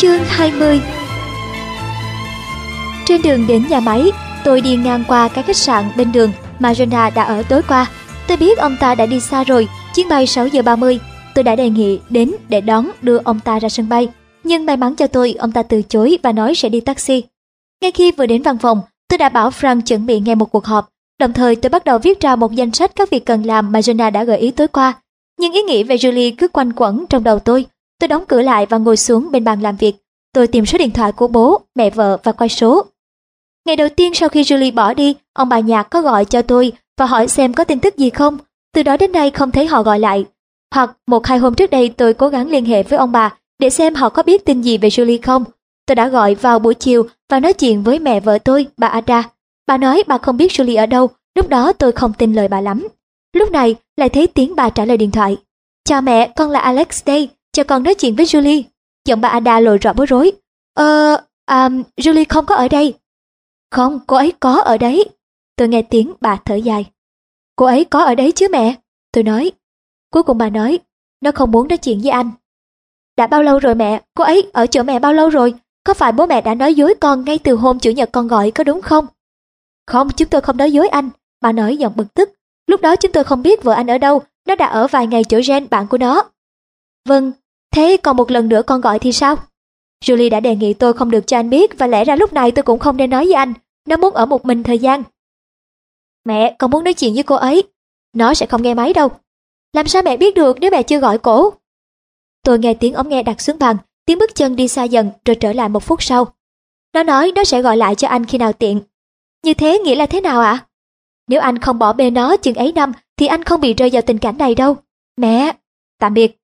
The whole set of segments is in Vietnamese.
Chương 20 Trên đường đến nhà máy, tôi đi ngang qua cái khách sạn bên đường mà Jonah đã ở tối qua. Tôi biết ông ta đã đi xa rồi, chuyến bay 6 giờ 30. Tôi đã đề nghị đến để đón đưa ông ta ra sân bay. Nhưng may mắn cho tôi, ông ta từ chối và nói sẽ đi taxi. Ngay khi vừa đến văn phòng, tôi đã bảo Frank chuẩn bị ngay một cuộc họp. Đồng thời tôi bắt đầu viết ra một danh sách các việc cần làm mà Jonah đã gợi ý tối qua. Nhưng ý nghĩ về Julie cứ quanh quẩn trong đầu tôi. Tôi đóng cửa lại và ngồi xuống bên bàn làm việc. Tôi tìm số điện thoại của bố, mẹ vợ và quay số. Ngày đầu tiên sau khi Julie bỏ đi, ông bà nhạc có gọi cho tôi và hỏi xem có tin tức gì không. Từ đó đến nay không thấy họ gọi lại. Hoặc một hai hôm trước đây tôi cố gắng liên hệ với ông bà để xem họ có biết tin gì về Julie không. Tôi đã gọi vào buổi chiều và nói chuyện với mẹ vợ tôi, bà Ada. Bà nói bà không biết Julie ở đâu, lúc đó tôi không tin lời bà lắm. Lúc này lại thấy tiếng bà trả lời điện thoại. Chào mẹ, con là Alex đây, cho con nói chuyện với Julie. Giọng bà Ada lộ rõ bối rối. Ờ, à, Julie không có ở đây. Không, cô ấy có ở đấy. Tôi nghe tiếng bà thở dài. Cô ấy có ở đấy chứ mẹ. Tôi nói. Cuối cùng bà nói, nó không muốn nói chuyện với anh. Đã bao lâu rồi mẹ? Cô ấy ở chỗ mẹ bao lâu rồi? Có phải bố mẹ đã nói dối con ngay từ hôm chủ nhật con gọi có đúng không? Không, chúng tôi không nói dối anh. Bà nói giọng bực tức. Lúc đó chúng tôi không biết vợ anh ở đâu, nó đã ở vài ngày chỗ Jen, bạn của nó. Vâng, thế còn một lần nữa con gọi thì sao? Julie đã đề nghị tôi không được cho anh biết và lẽ ra lúc này tôi cũng không nên nói với anh. Nó muốn ở một mình thời gian. Mẹ, con muốn nói chuyện với cô ấy. Nó sẽ không nghe máy đâu. Làm sao mẹ biết được nếu mẹ chưa gọi cổ? Tôi nghe tiếng ống nghe đặt xuống bàn, tiếng bước chân đi xa dần rồi trở lại một phút sau. Nó nói nó sẽ gọi lại cho anh khi nào tiện. Như thế nghĩa là thế nào ạ? Nếu anh không bỏ bê nó chừng ấy năm thì anh không bị rơi vào tình cảnh này đâu. Mẹ, tạm biệt.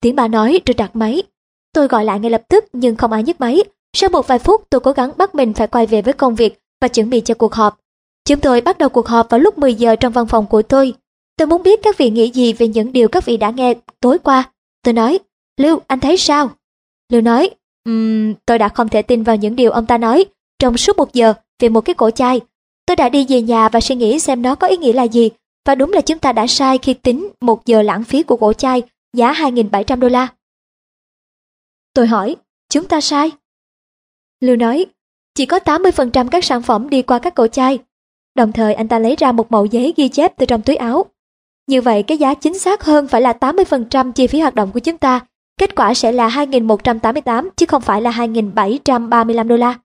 Tiếng bà nói rồi đặt máy. Tôi gọi lại ngay lập tức nhưng không ai nhấc máy. Sau một vài phút tôi cố gắng bắt mình phải quay về với công việc và chuẩn bị cho cuộc họp. Chúng tôi bắt đầu cuộc họp vào lúc 10 giờ trong văn phòng của tôi. Tôi muốn biết các vị nghĩ gì về những điều các vị đã nghe tối qua. Tôi nói, Lưu, anh thấy sao? Lưu nói, um, tôi đã không thể tin vào những điều ông ta nói trong suốt một giờ về một cái cổ chai. Tôi đã đi về nhà và suy nghĩ xem nó có ý nghĩa là gì. Và đúng là chúng ta đã sai khi tính một giờ lãng phí của cổ chai giá 2.700 đô la. Tôi hỏi, chúng ta sai? Lưu nói, chỉ có 80% các sản phẩm đi qua các cổ chai. Đồng thời anh ta lấy ra một mẫu giấy ghi chép từ trong túi áo. Như vậy cái giá chính xác hơn phải là 80% chi phí hoạt động của chúng ta. Kết quả sẽ là 2.188 chứ không phải là 2.735 đô la.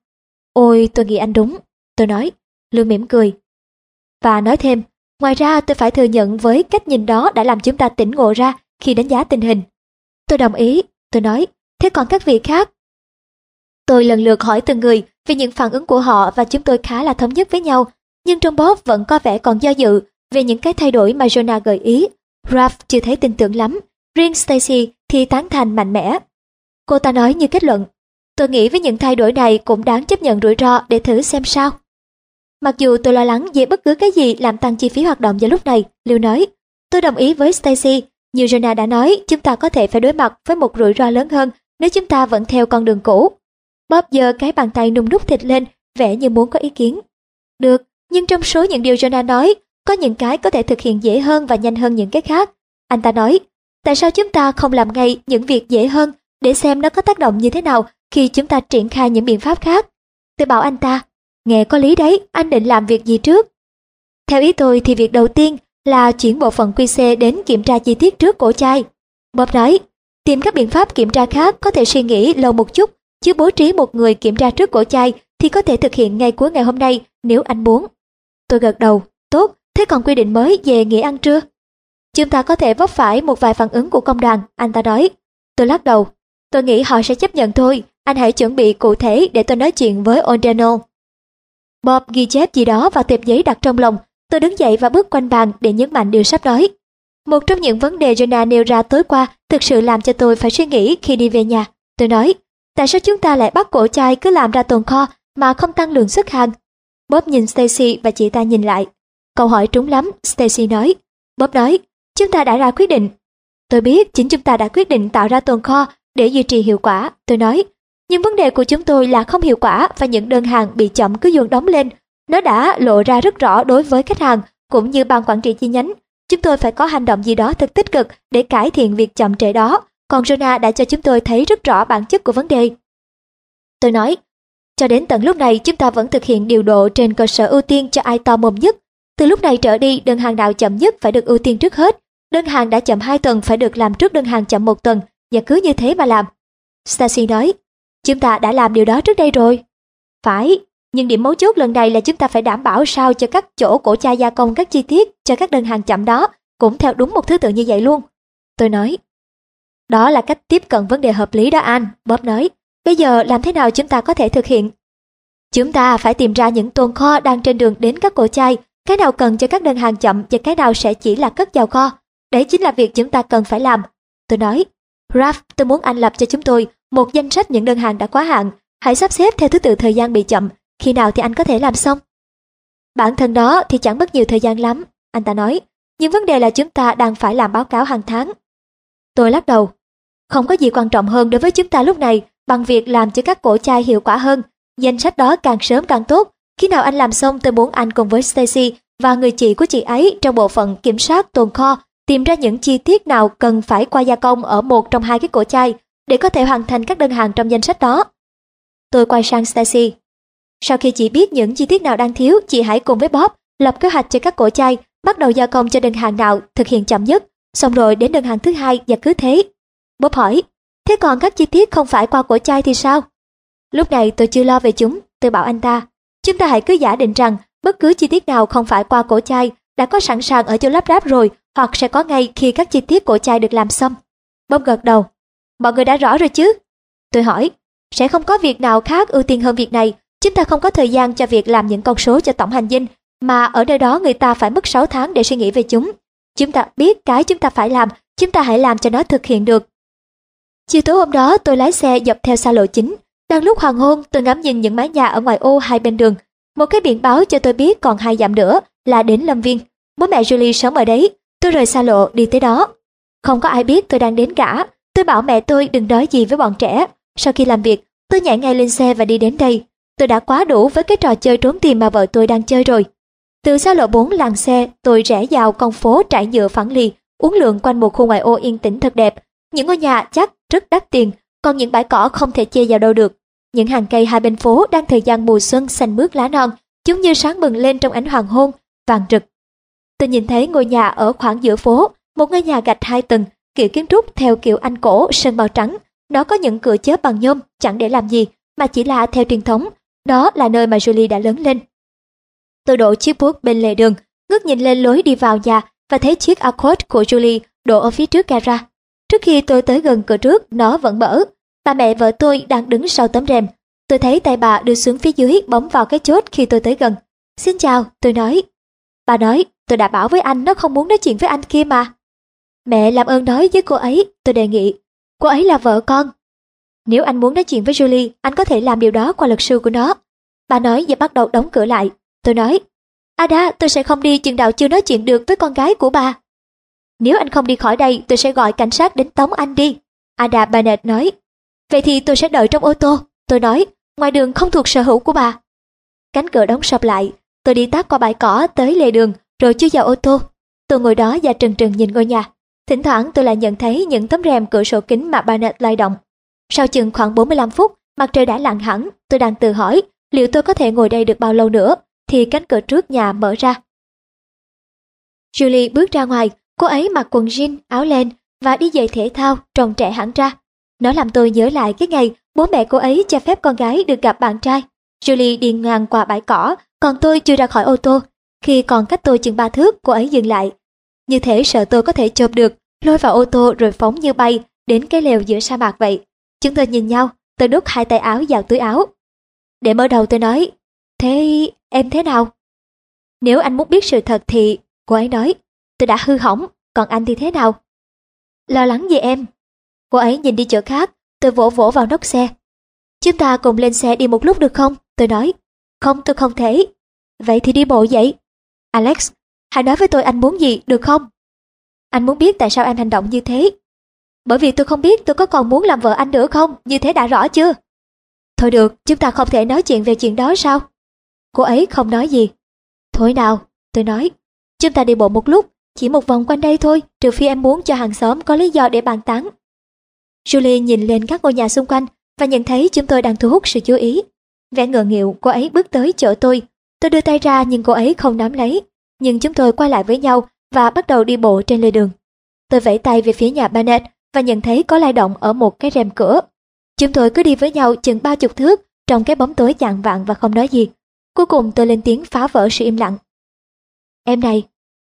Ôi tôi nghĩ anh đúng. Tôi nói, Lưu mỉm cười. Và nói thêm, ngoài ra tôi phải thừa nhận với cách nhìn đó đã làm chúng ta tỉnh ngộ ra khi đánh giá tình hình. Tôi đồng ý, tôi nói, thế còn các vị khác? Tôi lần lượt hỏi từng người về những phản ứng của họ và chúng tôi khá là thống nhất với nhau, nhưng trong Bob vẫn có vẻ còn do dự về những cái thay đổi mà Jonah gợi ý. Ralph chưa thấy tin tưởng lắm, riêng Stacy thì tán thành mạnh mẽ. Cô ta nói như kết luận, tôi nghĩ với những thay đổi này cũng đáng chấp nhận rủi ro để thử xem sao. Mặc dù tôi lo lắng về bất cứ cái gì làm tăng chi phí hoạt động vào lúc này, Lưu nói, tôi đồng ý với Stacy. Như Jonah đã nói, chúng ta có thể phải đối mặt với một rủi ro lớn hơn nếu chúng ta vẫn theo con đường cũ. Bob giơ cái bàn tay nung nút thịt lên, vẻ như muốn có ý kiến. Được, nhưng trong số những điều Jonah nói, có những cái có thể thực hiện dễ hơn và nhanh hơn những cái khác. Anh ta nói, tại sao chúng ta không làm ngay những việc dễ hơn để xem nó có tác động như thế nào khi chúng ta triển khai những biện pháp khác? Tôi bảo anh ta, nghe có lý đấy, anh định làm việc gì trước? Theo ý tôi thì việc đầu tiên là chuyển bộ phận QC đến kiểm tra chi tiết trước cổ chai. Bob nói, tìm các biện pháp kiểm tra khác có thể suy nghĩ lâu một chút, chứ bố trí một người kiểm tra trước cổ chai thì có thể thực hiện ngay cuối ngày hôm nay nếu anh muốn. Tôi gật đầu, tốt, thế còn quy định mới về nghỉ ăn trưa? Chúng ta có thể vấp phải một vài phản ứng của công đoàn, anh ta nói. Tôi lắc đầu, tôi nghĩ họ sẽ chấp nhận thôi, anh hãy chuẩn bị cụ thể để tôi nói chuyện với O'Donnell. Bob ghi chép gì đó vào tệp giấy đặt trong lòng, tôi đứng dậy và bước quanh bàn để nhấn mạnh điều sắp nói. Một trong những vấn đề Jonah nêu ra tối qua thực sự làm cho tôi phải suy nghĩ khi đi về nhà. Tôi nói, tại sao chúng ta lại bắt cổ chai cứ làm ra tồn kho mà không tăng lượng xuất hàng? Bob nhìn Stacy và chị ta nhìn lại. Câu hỏi trúng lắm, Stacy nói. Bob nói, chúng ta đã ra quyết định. Tôi biết chính chúng ta đã quyết định tạo ra tồn kho để duy trì hiệu quả, tôi nói. Nhưng vấn đề của chúng tôi là không hiệu quả và những đơn hàng bị chậm cứ dồn đóng lên. Nó đã lộ ra rất rõ đối với khách hàng cũng như ban quản trị chi nhánh. Chúng tôi phải có hành động gì đó thật tích cực để cải thiện việc chậm trễ đó. Còn Jonah đã cho chúng tôi thấy rất rõ bản chất của vấn đề. Tôi nói, cho đến tận lúc này chúng ta vẫn thực hiện điều độ trên cơ sở ưu tiên cho ai to mồm nhất. Từ lúc này trở đi, đơn hàng nào chậm nhất phải được ưu tiên trước hết. Đơn hàng đã chậm 2 tuần phải được làm trước đơn hàng chậm một tuần, và cứ như thế mà làm. Stacy nói, chúng ta đã làm điều đó trước đây rồi. Phải, nhưng điểm mấu chốt lần này là chúng ta phải đảm bảo sao cho các chỗ cổ cha gia công các chi tiết cho các đơn hàng chậm đó cũng theo đúng một thứ tự như vậy luôn. Tôi nói, đó là cách tiếp cận vấn đề hợp lý đó anh, Bob nói. Bây giờ làm thế nào chúng ta có thể thực hiện? Chúng ta phải tìm ra những tồn kho đang trên đường đến các cổ chai, cái nào cần cho các đơn hàng chậm và cái nào sẽ chỉ là cất vào kho. Đấy chính là việc chúng ta cần phải làm. Tôi nói, Ralph, tôi muốn anh lập cho chúng tôi một danh sách những đơn hàng đã quá hạn. Hãy sắp xếp theo thứ tự thời gian bị chậm, khi nào thì anh có thể làm xong. Bản thân đó thì chẳng mất nhiều thời gian lắm, anh ta nói. Nhưng vấn đề là chúng ta đang phải làm báo cáo hàng tháng. Tôi lắc đầu. Không có gì quan trọng hơn đối với chúng ta lúc này bằng việc làm cho các cổ chai hiệu quả hơn. Danh sách đó càng sớm càng tốt. Khi nào anh làm xong tôi muốn anh cùng với Stacy và người chị của chị ấy trong bộ phận kiểm soát tồn kho tìm ra những chi tiết nào cần phải qua gia công ở một trong hai cái cổ chai để có thể hoàn thành các đơn hàng trong danh sách đó. Tôi quay sang Stacy. Sau khi chị biết những chi tiết nào đang thiếu, chị hãy cùng với Bob lập kế hoạch cho các cổ chai, bắt đầu gia công cho đơn hàng nào thực hiện chậm nhất, xong rồi đến đơn hàng thứ hai và cứ thế. Bob hỏi, thế còn các chi tiết không phải qua cổ chai thì sao? Lúc này tôi chưa lo về chúng, tôi bảo anh ta, chúng ta hãy cứ giả định rằng bất cứ chi tiết nào không phải qua cổ chai đã có sẵn sàng ở chỗ lắp ráp rồi hoặc sẽ có ngay khi các chi tiết cổ chai được làm xong. Bob gật đầu, mọi người đã rõ rồi chứ? Tôi hỏi, sẽ không có việc nào khác ưu tiên hơn việc này, chúng ta không có thời gian cho việc làm những con số cho tổng hành dinh, mà ở nơi đó người ta phải mất 6 tháng để suy nghĩ về chúng. Chúng ta biết cái chúng ta phải làm, chúng ta hãy làm cho nó thực hiện được. Chiều tối hôm đó tôi lái xe dọc theo xa lộ chính. Đang lúc hoàng hôn tôi ngắm nhìn những mái nhà ở ngoài ô hai bên đường. Một cái biển báo cho tôi biết còn hai dặm nữa là đến Lâm Viên. Bố mẹ Julie sống ở đấy. Tôi rời xa lộ đi tới đó. Không có ai biết tôi đang đến cả. Tôi bảo mẹ tôi đừng nói gì với bọn trẻ. Sau khi làm việc, tôi nhảy ngay lên xe và đi đến đây. Tôi đã quá đủ với cái trò chơi trốn tìm mà vợ tôi đang chơi rồi. Từ xa lộ 4 làng xe, tôi rẽ vào con phố trải nhựa phẳng lì, uống lượn quanh một khu ngoại ô yên tĩnh thật đẹp. Những ngôi nhà chắc rất đắt tiền, còn những bãi cỏ không thể chê vào đâu được. Những hàng cây hai bên phố đang thời gian mùa xuân xanh mướt lá non, chúng như sáng bừng lên trong ánh hoàng hôn, vàng rực. Tôi nhìn thấy ngôi nhà ở khoảng giữa phố, một ngôi nhà gạch hai tầng, kiểu kiến trúc theo kiểu Anh cổ sơn màu trắng. Nó có những cửa chớp bằng nhôm, chẳng để làm gì, mà chỉ là theo truyền thống. Đó là nơi mà Julie đã lớn lên. Tôi đổ chiếc bút bên lề đường, ngước nhìn lên lối đi vào nhà và thấy chiếc Accord của Julie đổ ở phía trước gara. Trước khi tôi tới gần cửa trước, nó vẫn mở. Bà mẹ vợ tôi đang đứng sau tấm rèm. Tôi thấy tay bà đưa xuống phía dưới bấm vào cái chốt khi tôi tới gần. Xin chào, tôi nói. Bà nói, tôi đã bảo với anh nó không muốn nói chuyện với anh kia mà. Mẹ làm ơn nói với cô ấy, tôi đề nghị. Cô ấy là vợ con. Nếu anh muốn nói chuyện với Julie, anh có thể làm điều đó qua luật sư của nó. Bà nói và bắt đầu đóng cửa lại. Tôi nói, Ada, tôi sẽ không đi chừng nào chưa nói chuyện được với con gái của bà. Nếu anh không đi khỏi đây, tôi sẽ gọi cảnh sát đến tống anh đi. Ada Bennett nói. Vậy thì tôi sẽ đợi trong ô tô. Tôi nói, ngoài đường không thuộc sở hữu của bà. Cánh cửa đóng sập lại, tôi đi tắt qua bãi cỏ tới lề đường, rồi chui vào ô tô. Tôi ngồi đó và trừng trừng nhìn ngôi nhà. Thỉnh thoảng tôi lại nhận thấy những tấm rèm cửa sổ kính mà Bennett lay động. Sau chừng khoảng 45 phút, mặt trời đã lặn hẳn, tôi đang tự hỏi liệu tôi có thể ngồi đây được bao lâu nữa, thì cánh cửa trước nhà mở ra. Julie bước ra ngoài, cô ấy mặc quần jean, áo len và đi giày thể thao trông trẻ hẳn ra. Nó làm tôi nhớ lại cái ngày bố mẹ cô ấy cho phép con gái được gặp bạn trai. Julie đi ngang qua bãi cỏ, còn tôi chưa ra khỏi ô tô. Khi còn cách tôi chừng ba thước, cô ấy dừng lại. Như thể sợ tôi có thể chộp được, lôi vào ô tô rồi phóng như bay đến cái lều giữa sa mạc vậy. Chúng tôi nhìn nhau, tôi đút hai tay áo vào túi áo. Để mở đầu tôi nói, thế em thế nào? Nếu anh muốn biết sự thật thì, cô ấy nói, tôi đã hư hỏng, còn anh thì thế nào? Lo lắng gì em? Cô ấy nhìn đi chỗ khác, tôi vỗ vỗ vào nóc xe. Chúng ta cùng lên xe đi một lúc được không? Tôi nói, không tôi không thể. Vậy thì đi bộ vậy. Alex, hãy nói với tôi anh muốn gì, được không? Anh muốn biết tại sao em hành động như thế. Bởi vì tôi không biết tôi có còn muốn làm vợ anh nữa không, như thế đã rõ chưa? Thôi được, chúng ta không thể nói chuyện về chuyện đó sao? Cô ấy không nói gì. Thôi nào, tôi nói, chúng ta đi bộ một lúc, chỉ một vòng quanh đây thôi, trừ phi em muốn cho hàng xóm có lý do để bàn tán. Julie nhìn lên các ngôi nhà xung quanh, và nhận thấy chúng tôi đang thu hút sự chú ý. Vẻ ngờ nghịu, cô ấy bước tới chỗ tôi. Tôi đưa tay ra nhưng cô ấy không nắm lấy. Nhưng chúng tôi quay lại với nhau và bắt đầu đi bộ trên lề đường. Tôi vẫy tay về phía nhà Bennett và nhận thấy có lai động ở một cái rèm cửa. Chúng tôi cứ đi với nhau chừng ba chục thước trong cái bóng tối chạng vạn và không nói gì. Cuối cùng tôi lên tiếng phá vỡ sự im lặng. Em này,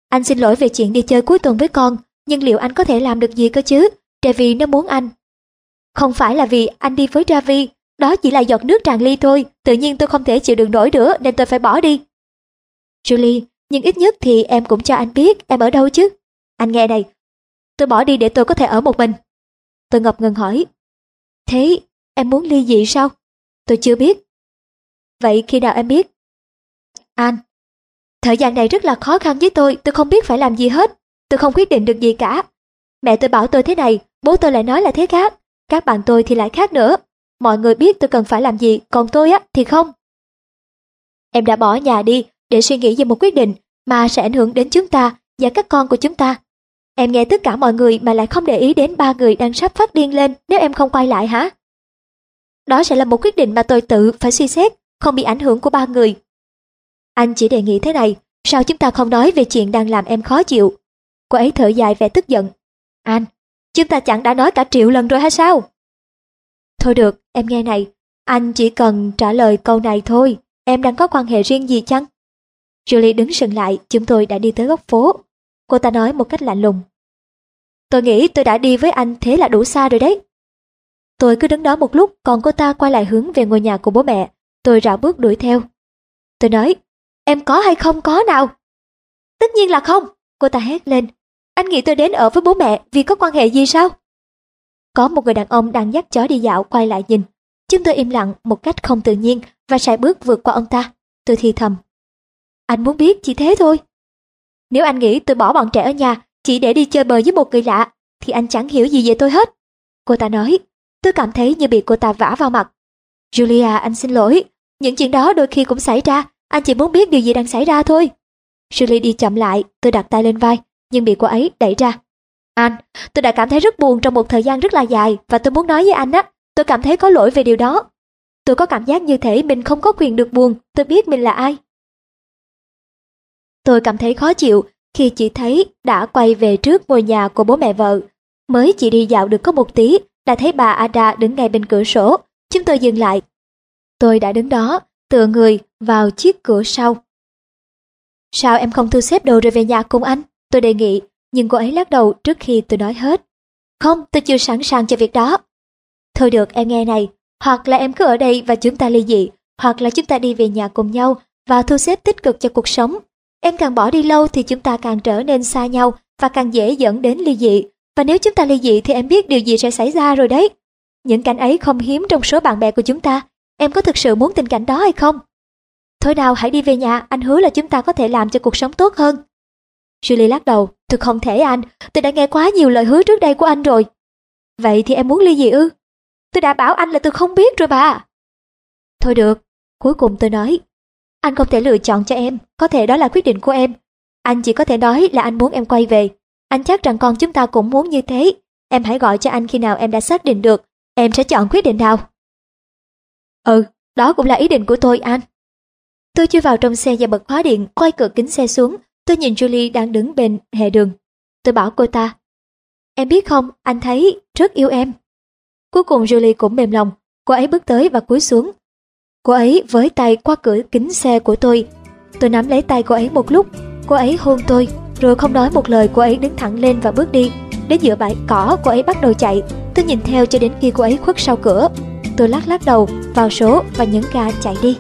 anh xin lỗi về chuyện đi chơi cuối tuần với con, nhưng liệu anh có thể làm được gì cơ chứ? Tại vì nó muốn anh. Không phải là vì anh đi với Ravi, đó chỉ là giọt nước tràn ly thôi, tự nhiên tôi không thể chịu đựng nổi nữa nên tôi phải bỏ đi. Julie, nhưng ít nhất thì em cũng cho anh biết em ở đâu chứ. Anh nghe này, tôi bỏ đi để tôi có thể ở một mình. Tôi ngập ngừng hỏi, thế em muốn ly dị sao? Tôi chưa biết. Vậy khi nào em biết? Anh, thời gian này rất là khó khăn với tôi, tôi không biết phải làm gì hết. Tôi không quyết định được gì cả. Mẹ tôi bảo tôi thế này, bố tôi lại nói là thế khác. Các bạn tôi thì lại khác nữa. Mọi người biết tôi cần phải làm gì, còn tôi á thì không. Em đã bỏ nhà đi để suy nghĩ về một quyết định mà sẽ ảnh hưởng đến chúng ta và các con của chúng ta. Em nghe tất cả mọi người mà lại không để ý đến ba người đang sắp phát điên lên nếu em không quay lại hả? Đó sẽ là một quyết định mà tôi tự phải suy xét, không bị ảnh hưởng của ba người. Anh chỉ đề nghị thế này, sao chúng ta không nói về chuyện đang làm em khó chịu? Cô ấy thở dài vẻ tức giận. Anh, chúng ta chẳng đã nói cả triệu lần rồi hay sao? Thôi được, em nghe này, anh chỉ cần trả lời câu này thôi, em đang có quan hệ riêng gì chăng? Julie đứng sừng lại, chúng tôi đã đi tới góc phố. Cô ta nói một cách lạnh lùng. Tôi nghĩ tôi đã đi với anh thế là đủ xa rồi đấy. Tôi cứ đứng đó một lúc, còn cô ta quay lại hướng về ngôi nhà của bố mẹ. Tôi rảo bước đuổi theo. Tôi nói, em có hay không có nào? Tất nhiên là không, cô ta hét lên. Anh nghĩ tôi đến ở với bố mẹ vì có quan hệ gì sao? Có một người đàn ông đang dắt chó đi dạo quay lại nhìn. Chúng tôi im lặng một cách không tự nhiên và sải bước vượt qua ông ta. Tôi thì thầm. Anh muốn biết chỉ thế thôi. Nếu anh nghĩ tôi bỏ bọn trẻ ở nhà chỉ để đi chơi bời với một người lạ thì anh chẳng hiểu gì về tôi hết. Cô ta nói. Tôi cảm thấy như bị cô ta vả vào mặt. Julia, anh xin lỗi. Những chuyện đó đôi khi cũng xảy ra. Anh chỉ muốn biết điều gì đang xảy ra thôi. Julie đi chậm lại, tôi đặt tay lên vai, nhưng bị cô ấy đẩy ra. Anh, tôi đã cảm thấy rất buồn trong một thời gian rất là dài và tôi muốn nói với anh á, tôi cảm thấy có lỗi về điều đó. Tôi có cảm giác như thể mình không có quyền được buồn, tôi biết mình là ai. Tôi cảm thấy khó chịu khi chị thấy đã quay về trước ngôi nhà của bố mẹ vợ. Mới chị đi dạo được có một tí, đã thấy bà Ada đứng ngay bên cửa sổ. Chúng tôi dừng lại. Tôi đã đứng đó, tựa người vào chiếc cửa sau. Sao em không thu xếp đồ rồi về nhà cùng anh? Tôi đề nghị, nhưng cô ấy lắc đầu trước khi tôi nói hết. Không, tôi chưa sẵn sàng cho việc đó. Thôi được, em nghe này, hoặc là em cứ ở đây và chúng ta ly dị, hoặc là chúng ta đi về nhà cùng nhau và thu xếp tích cực cho cuộc sống. Em càng bỏ đi lâu thì chúng ta càng trở nên xa nhau và càng dễ dẫn đến ly dị. Và nếu chúng ta ly dị thì em biết điều gì sẽ xảy ra rồi đấy. Những cảnh ấy không hiếm trong số bạn bè của chúng ta. Em có thực sự muốn tình cảnh đó hay không? Thôi nào hãy đi về nhà, anh hứa là chúng ta có thể làm cho cuộc sống tốt hơn. Julie lắc đầu, tôi không thể anh, tôi đã nghe quá nhiều lời hứa trước đây của anh rồi. Vậy thì em muốn ly dị ư? Tôi đã bảo anh là tôi không biết rồi bà. Thôi được, cuối cùng tôi nói. Anh không thể lựa chọn cho em, có thể đó là quyết định của em. Anh chỉ có thể nói là anh muốn em quay về. Anh chắc rằng con chúng ta cũng muốn như thế. Em hãy gọi cho anh khi nào em đã xác định được, em sẽ chọn quyết định nào. Ừ, đó cũng là ý định của tôi anh. Tôi chui vào trong xe và bật khóa điện, quay cửa kính xe xuống. Tôi nhìn Julie đang đứng bên hè đường. Tôi bảo cô ta, em biết không, anh thấy rất yêu em. Cuối cùng Julie cũng mềm lòng, cô ấy bước tới và cúi xuống. Cô ấy với tay qua cửa kính xe của tôi. Tôi nắm lấy tay cô ấy một lúc, cô ấy hôn tôi, rồi không nói một lời cô ấy đứng thẳng lên và bước đi. Đến giữa bãi cỏ cô ấy bắt đầu chạy, tôi nhìn theo cho đến khi cô ấy khuất sau cửa. Tôi lắc lắc đầu, vào số và nhấn ga chạy đi.